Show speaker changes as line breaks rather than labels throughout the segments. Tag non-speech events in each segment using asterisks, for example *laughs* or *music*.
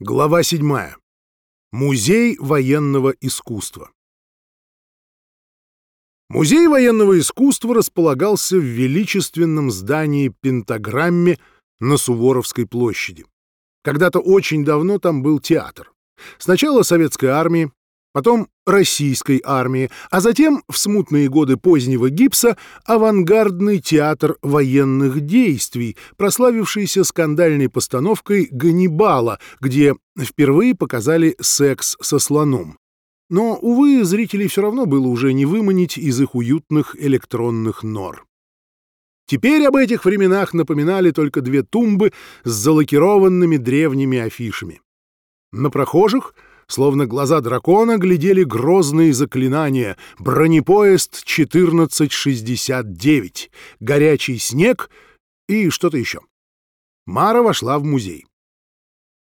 Глава 7. Музей военного искусства. Музей военного искусства располагался в величественном здании Пентаграмме на Суворовской площади. Когда-то очень давно там был театр. Сначала советской армии, потом российской армии, а затем, в смутные годы позднего гипса, авангардный театр военных действий, прославившийся скандальной постановкой «Ганнибала», где впервые показали секс со слоном. Но, увы, зрителей все равно было уже не выманить из их уютных электронных нор. Теперь об этих временах напоминали только две тумбы с залакированными древними афишами. На прохожих — Словно глаза дракона глядели грозные заклинания. Бронепоезд 1469, горячий снег и что-то еще. Мара вошла в музей.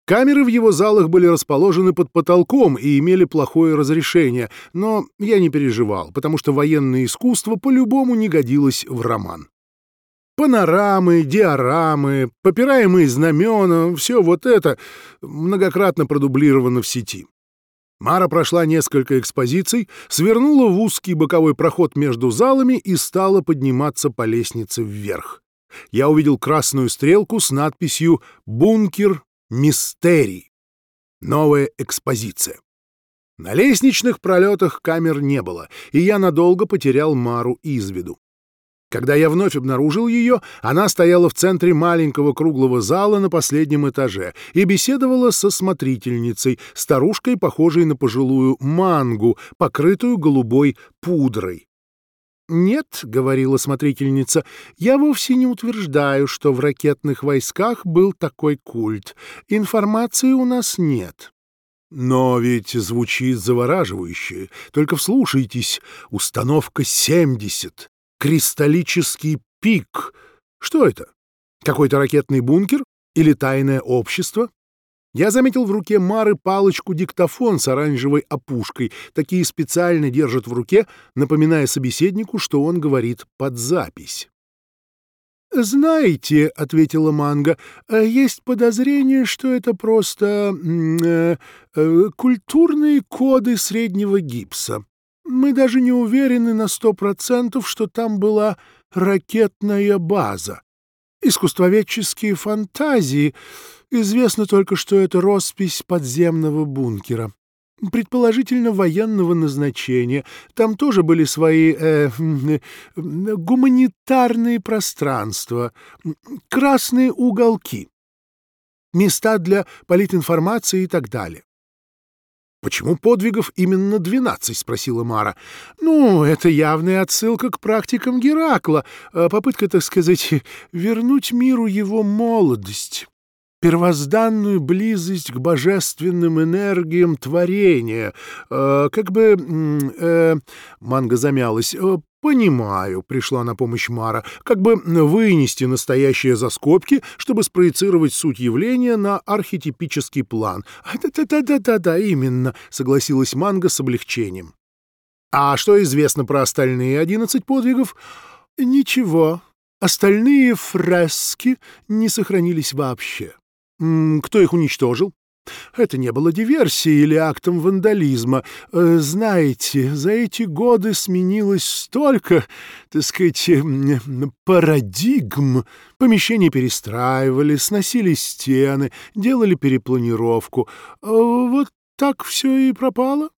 Камеры в его залах были расположены под потолком и имели плохое разрешение, но я не переживал, потому что военное искусство по-любому не годилось в роман. Панорамы, диорамы, попираемые знамена — все вот это многократно продублировано в сети. Мара прошла несколько экспозиций, свернула в узкий боковой проход между залами и стала подниматься по лестнице вверх. Я увидел красную стрелку с надписью «Бункер Мистерий». Новая экспозиция. На лестничных пролетах камер не было, и я надолго потерял Мару из виду. Когда я вновь обнаружил ее, она стояла в центре маленького круглого зала на последнем этаже и беседовала со смотрительницей, старушкой, похожей на пожилую мангу, покрытую голубой пудрой. «Нет», — говорила смотрительница, — «я вовсе не утверждаю, что в ракетных войсках был такой культ. Информации у нас нет». Но ведь звучит завораживающе. Только вслушайтесь. Установка 70. Кристаллический пик. Что это? Какой-то ракетный бункер или тайное общество? Я заметил в руке Мары палочку-диктофон с оранжевой опушкой. Такие специально держат в руке, напоминая собеседнику, что он говорит под запись. «Знаете», — ответила Манга, — «есть подозрение, что это просто э, э, культурные коды среднего гипса. Мы даже не уверены на сто процентов, что там была ракетная база. Искусствоведческие фантазии. Известно только, что это роспись подземного бункера. Предположительно, военного назначения. Там тоже были свои э, *laughs* гуманитарные пространства, красные уголки, места для политинформации и так далее. «Почему подвигов именно двенадцать?» — спросила Мара. «Ну, это явная отсылка к практикам Геракла, э, попытка, так сказать, *laughs* вернуть миру его молодость» первозданную близость к божественным энергиям творения. Э, как бы... Э, манга замялась. «Понимаю», — пришла на помощь Мара, «как бы вынести настоящее за скобки, чтобы спроецировать суть явления на архетипический план». «Да-да-да-да-да, именно», — согласилась Манга с облегчением. «А что известно про остальные одиннадцать подвигов?» «Ничего. Остальные фрески не сохранились вообще». Кто их уничтожил? Это не было диверсией или актом вандализма. Э, знаете, за эти годы сменилось столько, так сказать, парадигм. Помещения перестраивали, сносили стены, делали перепланировку. Э, вот так все и пропало.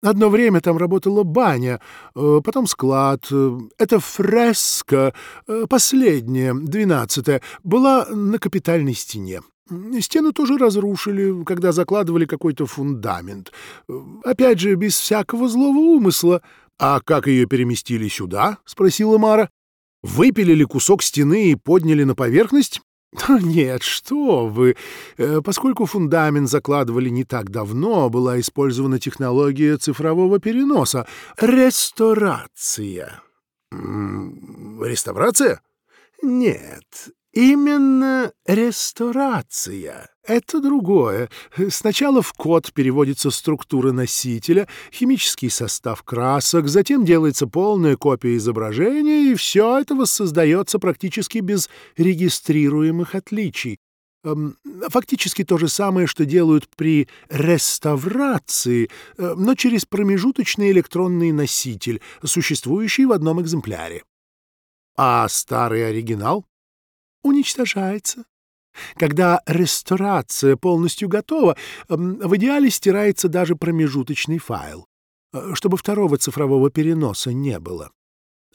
Одно время там работала баня, э, потом склад. Эта фреска, последняя, двенадцатая, была на капитальной стене. Стену тоже разрушили, когда закладывали какой-то фундамент. Опять же, без всякого злого умысла. А как ее переместили сюда? — спросила Мара. Выпилили кусок стены и подняли на поверхность? Нет, что вы. Э, поскольку фундамент закладывали не так давно, была использована технология цифрового переноса. Ресторация. Реставрация? Нет, Именно ресторация. Это другое. Сначала в код переводится структура носителя, химический состав красок, затем делается полная копия изображения, и все это воссоздается практически без регистрируемых отличий. Эм, фактически то же самое, что делают при реставрации, э, но через промежуточный электронный носитель, существующий в одном экземпляре. А старый оригинал уничтожается. Когда ресторация полностью готова, эм, в идеале стирается даже промежуточный файл, э, чтобы второго цифрового переноса не было.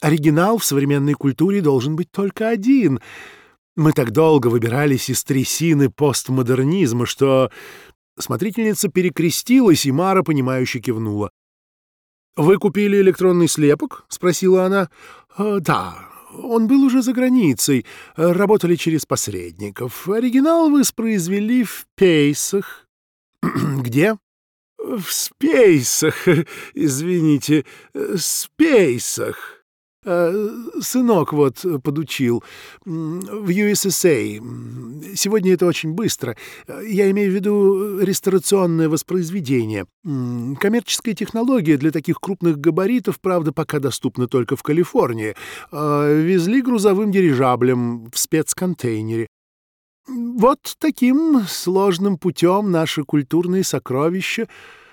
Оригинал в современной культуре должен быть только один. Мы так долго выбирались из трясины постмодернизма, что... Смотрительница перекрестилась, и Мара, понимающе кивнула. «Вы купили электронный слепок?» — спросила она. «Э, «Да, он был уже за границей. Работали через посредников. Оригинал воспроизвели в Пейсах». *clears throat* «Где?» «В Спейсах, *laughs* извините, Спейсах». Э, сынок вот подучил. В USSA. Сегодня это очень быстро. Я имею в виду ресторационное воспроизведение. Коммерческая технология для таких крупных габаритов, правда, пока доступна только в Калифорнии. Э, везли грузовым дирижаблем в спецконтейнере. Вот таким сложным путем наши культурные сокровища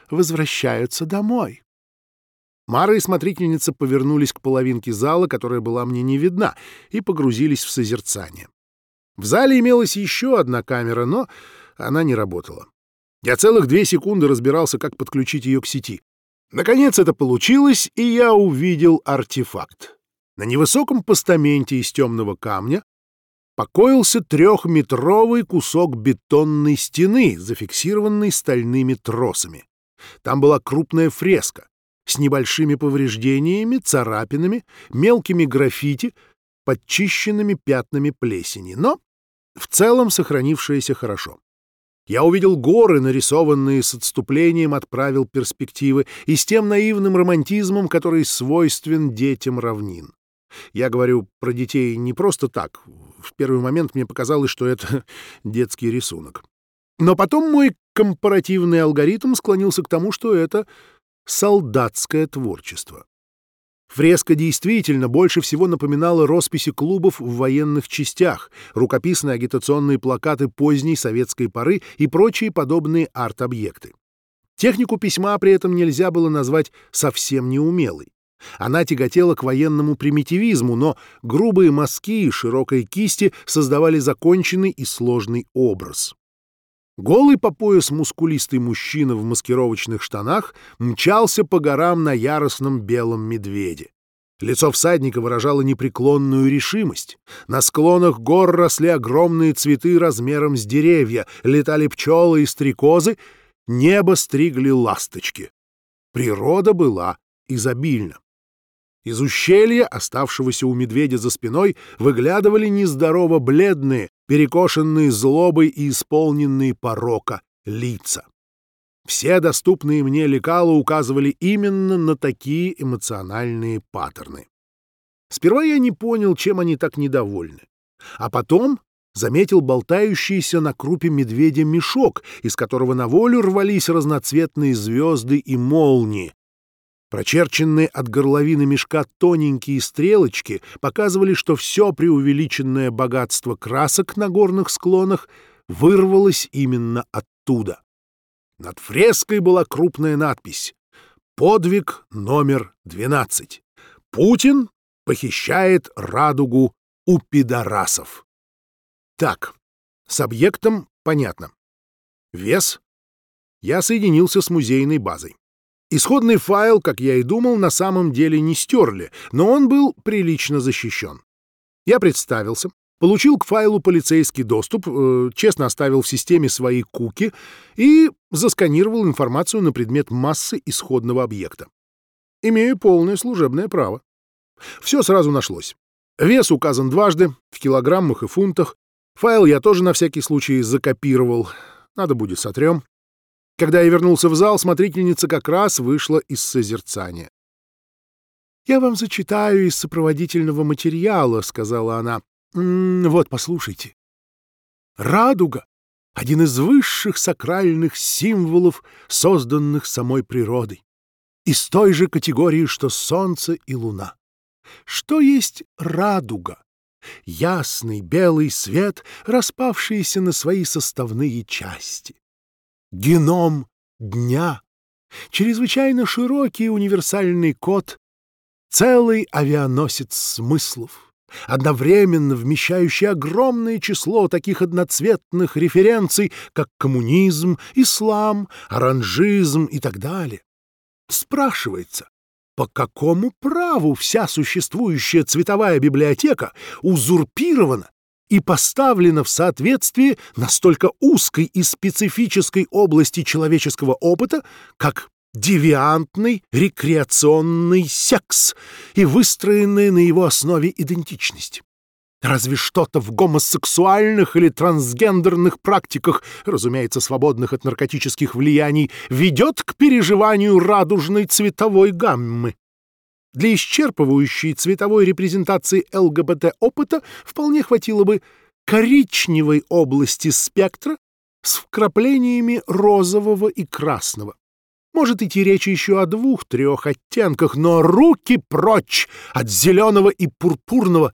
возвращаются домой. Мара и смотрительница повернулись к половинке зала, которая была мне не видна, и погрузились в созерцание. В зале имелась еще одна камера, но она не работала. Я целых две секунды разбирался, как подключить ее к сети. Наконец это получилось, и я увидел артефакт. На невысоком постаменте из темного камня покоился трехметровый кусок бетонной стены, зафиксированный стальными тросами. Там была крупная фреска, с небольшими повреждениями, царапинами, мелкими граффити, подчищенными пятнами плесени, но в целом сохранившееся хорошо. Я увидел горы, нарисованные с отступлением от правил перспективы и с тем наивным романтизмом, который свойствен детям равнин. Я говорю про детей не просто так. В первый момент мне показалось, что это *laughs* детский рисунок. Но потом мой компаративный алгоритм склонился к тому, что это солдатское творчество. Фреска действительно больше всего напоминала росписи клубов в военных частях, рукописные агитационные плакаты поздней советской поры и прочие подобные арт-объекты. Технику письма при этом нельзя было назвать совсем неумелой. Она тяготела к военному примитивизму, но грубые мазки и широкой кисти создавали законченный и сложный образ. Голый по пояс мускулистый мужчина в маскировочных штанах мчался по горам на яростном белом медведе. Лицо всадника выражало непреклонную решимость. На склонах гор росли огромные цветы размером с деревья, летали пчелы и стрекозы, небо стригли ласточки. Природа была изобильна. Из ущелья, оставшегося у медведя за спиной, выглядывали нездорово бледные, перекошенные злобой и исполненные порока лица. Все доступные мне лекала указывали именно на такие эмоциональные паттерны. Сперва я не понял, чем они так недовольны. А потом заметил болтающийся на крупе медведя мешок, из которого на волю рвались разноцветные звезды и молнии, Прочерченные от горловины мешка тоненькие стрелочки показывали, что все преувеличенное богатство красок на горных склонах вырвалось именно оттуда. Над фреской была крупная надпись «Подвиг номер 12. Путин похищает радугу у пидорасов». Так, с объектом понятно. Вес. Я соединился с музейной базой. Исходный файл, как я и думал, на самом деле не стерли, но он был прилично защищен. Я представился, получил к файлу полицейский доступ, э, честно оставил в системе свои куки и засканировал информацию на предмет массы исходного объекта. Имею полное служебное право. Все сразу нашлось. Вес указан дважды, в килограммах и фунтах. Файл я тоже на всякий случай закопировал. Надо будет сотрем. Когда я вернулся в зал, смотрительница как раз вышла из созерцания. «Я вам зачитаю из сопроводительного материала», — сказала она. «М -м, «Вот, послушайте. Радуга — один из высших сакральных символов, созданных самой природой. Из той же категории, что солнце и луна. Что есть радуга? ясный белый свет, распавшийся на свои составные части. Геном дня, чрезвычайно широкий универсальный код, целый авианосец смыслов, одновременно вмещающий огромное число таких одноцветных референций, как коммунизм, ислам, оранжизм и так далее. Спрашивается, по какому праву вся существующая цветовая библиотека узурпирована и поставлена в соответствии настолько узкой и специфической области человеческого опыта, как девиантный рекреационный секс и выстроенная на его основе идентичность. Разве что-то в гомосексуальных или трансгендерных практиках, разумеется, свободных от наркотических влияний, ведет к переживанию радужной цветовой гаммы. Для исчерпывающей цветовой репрезентации ЛГБТ-опыта вполне хватило бы коричневой области спектра с вкраплениями розового и красного. Может идти речь еще о двух-трех оттенках, но руки прочь от зеленого и пурпурного.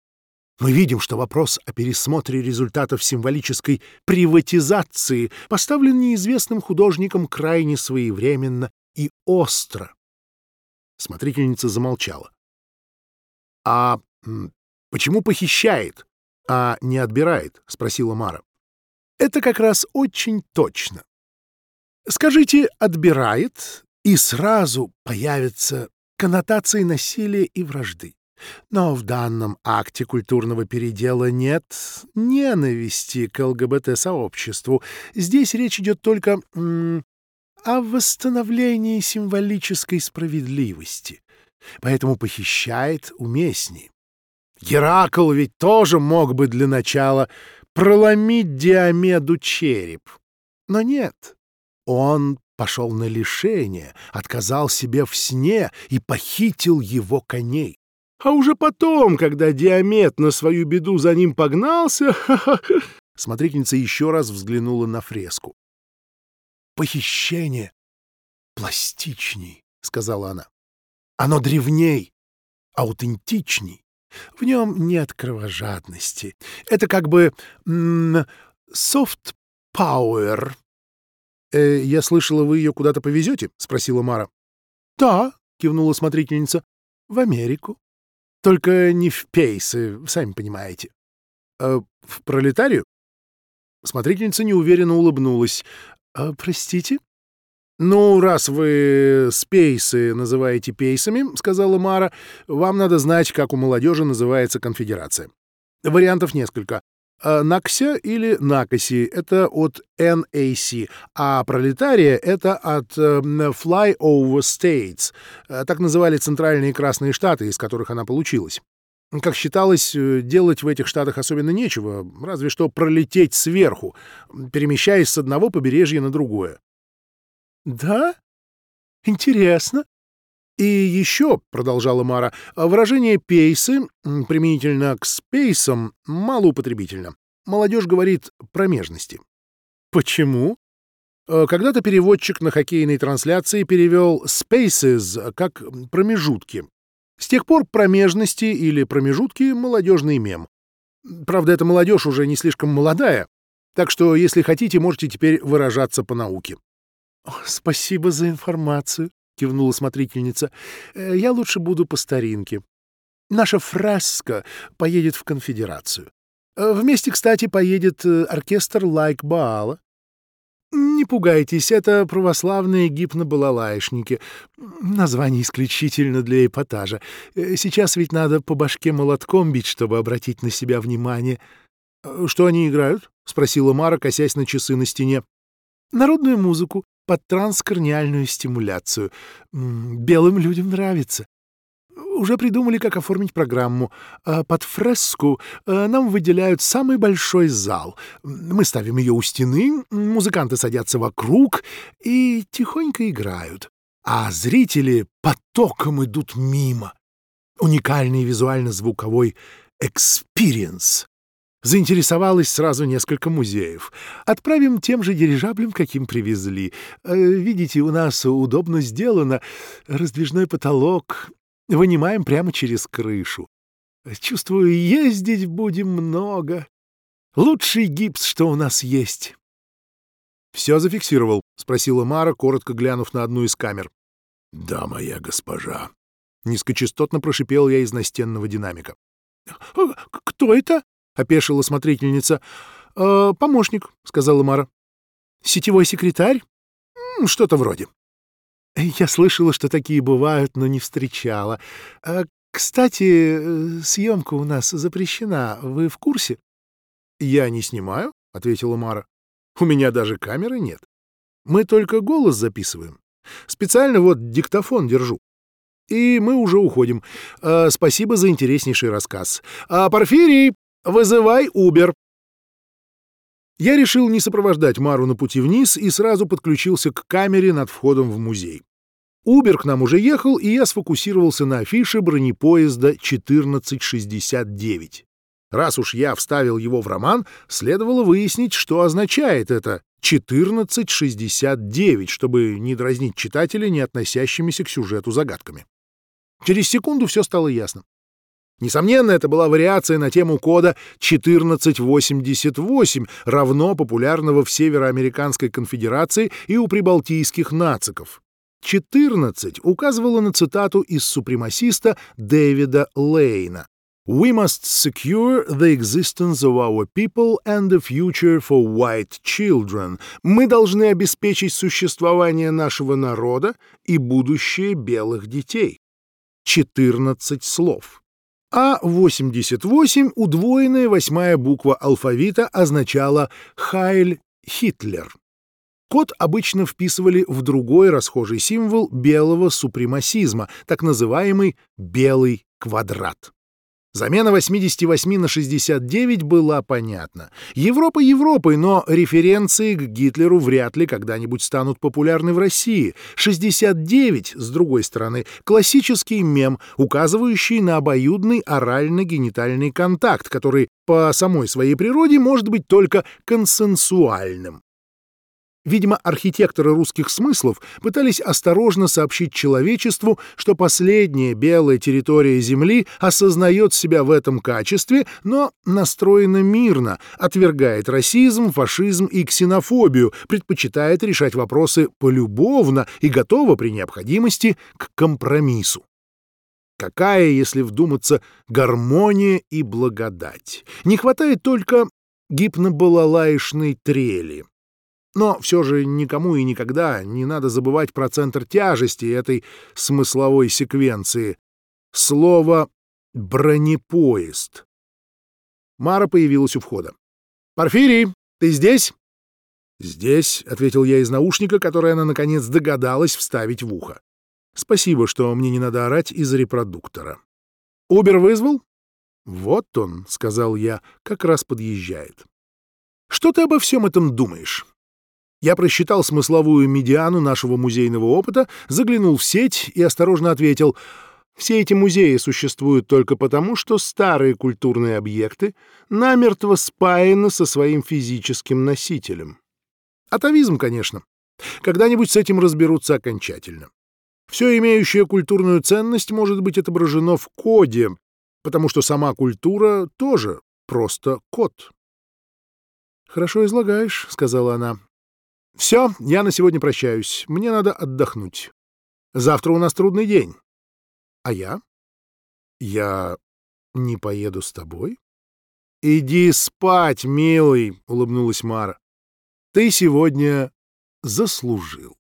Мы видим, что вопрос о пересмотре результатов символической приватизации поставлен неизвестным художником крайне своевременно и остро. Смотрительница замолчала. — А почему похищает, а не отбирает? — спросила Мара. — Это как раз очень точно. Скажите «отбирает», и сразу появятся коннотации насилия и вражды. Но в данном акте культурного передела нет ненависти к ЛГБТ-сообществу. Здесь речь идет только м, о восстановлении символической справедливости. Поэтому похищает уместнее. Геракл ведь тоже мог бы для начала проломить Диомеду череп. Но нет, он пошел на лишение, отказал себе в сне и похитил его коней. А уже потом, когда Диамет на свою беду за ним погнался... *laughs* Смотрительница еще раз взглянула на фреску. «Похищение пластичней», — сказала она. «Оно древней, аутентичней. В нем нет кровожадности. Это как бы софт-пауэр, «Э, «Я слышала, вы ее куда-то повезете?» — спросила Мара. «Да», — кивнула смотрительница, — «в Америку. Только не в Пейсы, сами понимаете». «А в пролетарию?» Смотрительница неуверенно улыбнулась. «А, «Простите?» «Ну, раз вы спейсы называете пейсами, — сказала Мара, — вам надо знать, как у молодежи называется конфедерация. Вариантов несколько. Э, Накся или Накоси — это от NAC, а пролетария — это от э, Flyover States. Так называли центральные красные штаты, из которых она получилась. Как считалось, делать в этих штатах особенно нечего, разве что пролететь сверху, перемещаясь с одного побережья на другое. «Да? Интересно», и еще, — продолжала Мара, — выражение «пейсы» применительно к «спейсам» малоупотребительно. Молодежь говорит «промежности». Почему? Э, когда-то переводчик на хоккейной трансляции перевел «spaces» как «промежутки». С тех пор промежности или промежутки — молодежный мем. Правда, эта молодежь уже не слишком молодая, так что, если хотите, можете теперь выражаться по науке. — Спасибо за информацию, — кивнула смотрительница. «Э, — Я лучше буду по старинке. Наша фреска поедет в конфедерацию. Э, вместе, кстати, поедет э, оркестр Лайк Баала. Не пугайтесь, это православные гипнобалалаишники. Название исключительно для эпатажа. Сейчас ведь надо по башке молотком бить, чтобы обратить на себя внимание. — Что они играют? — спросила Мара, косясь на часы на стене. — Народную музыку под транскорниальную стимуляцию. Белым людям нравится. Уже придумали, как оформить программу. А под фреску э, нам выделяют самый большой зал. Мы ставим ее у стены, музыканты садятся вокруг и тихонько играют. А зрители потоком идут мимо. Уникальный визуально-звуковой experience заинтересовалось сразу несколько музеев. Отправим тем же дирижаблем, каким привезли. Э, видите, у нас удобно сделано. Раздвижной потолок. Вынимаем прямо через крышу. Чувствую, ездить будем много. Лучший гипс, что у нас есть. — Все зафиксировал? — спросила Мара, коротко глянув на одну из камер. — Да, моя госпожа. Низкочастотно прошипел я из настенного динамика. — Кто это? — опешила смотрительница. «Э, — Помощник, — сказала Мара. — Сетевой секретарь? — Что-то вроде. — Я слышала, что такие бывают, но не встречала. А, кстати, э, съемка у нас запрещена. Вы в курсе? — Я не снимаю, — ответила Мара. У меня даже камеры нет. Мы только голос записываем. Специально вот диктофон держу. И мы уже уходим. А, спасибо за интереснейший рассказ. А, Порфирий, вызывай Убер. Я решил не сопровождать Мару на пути вниз и сразу подключился к камере над входом в музей. Убер к нам уже ехал, и я сфокусировался на афише бронепоезда 1469. Раз уж я вставил его в роман, следовало выяснить, что означает это 1469, чтобы не дразнить читателя, не относящимися к сюжету загадками. Через секунду все стало ясно. Несомненно, это была вариация на тему кода 1488, равно популярного в Североамериканской конфедерации и у прибалтийских нациков. 14 указывало на цитату из супремасиста Дэвида Лейна. We must secure the existence of our people and the future for white children. Мы должны обеспечить существование нашего народа и будущее белых детей. 14 слов. А 88, удвоенная восьмая буква алфавита, означала «Хайль Хитлер». Код обычно вписывали в другой расхожий символ белого супремасизма, так называемый «белый квадрат». Замена 88 на 69 была понятна. Европа Европой, но референции к Гитлеру вряд ли когда-нибудь станут популярны в России. 69, с другой стороны, классический мем, указывающий на обоюдный орально-генитальный контакт, который по самой своей природе может быть только консенсуальным. Видимо, архитекторы русских смыслов пытались осторожно сообщить человечеству, что последняя белая территория Земли осознает себя в этом качестве, но настроена мирно, отвергает расизм, фашизм и ксенофобию, предпочитает решать вопросы полюбовно и готова при необходимости к компромиссу. Какая, если вдуматься, гармония и благодать? Не хватает только гипнобалалаишной трели — но все же никому и никогда не надо забывать про центр тяжести этой смысловой секвенции. Слово «бронепоезд». Мара появилась у входа. «Порфирий, ты здесь?» «Здесь», — ответил я из наушника, который она, наконец, догадалась вставить в ухо. «Спасибо, что мне не надо орать из репродуктора». «Убер вызвал?» «Вот он», — сказал я, — «как раз подъезжает». «Что ты обо всем этом думаешь?» Я просчитал смысловую медиану нашего музейного опыта, заглянул в сеть и осторожно ответил «Все эти музеи существуют только потому, что старые культурные объекты намертво спаяны со своим физическим носителем». Атовизм, конечно. Когда-нибудь с этим разберутся окончательно. Все имеющее культурную ценность может быть отображено в коде, потому что сама культура тоже просто код. «Хорошо излагаешь», — сказала она. Все, я на сегодня прощаюсь. Мне надо отдохнуть. Завтра у нас трудный день. А я? Я не поеду с тобой? Иди спать, милый, улыбнулась Мара. Ты сегодня заслужил.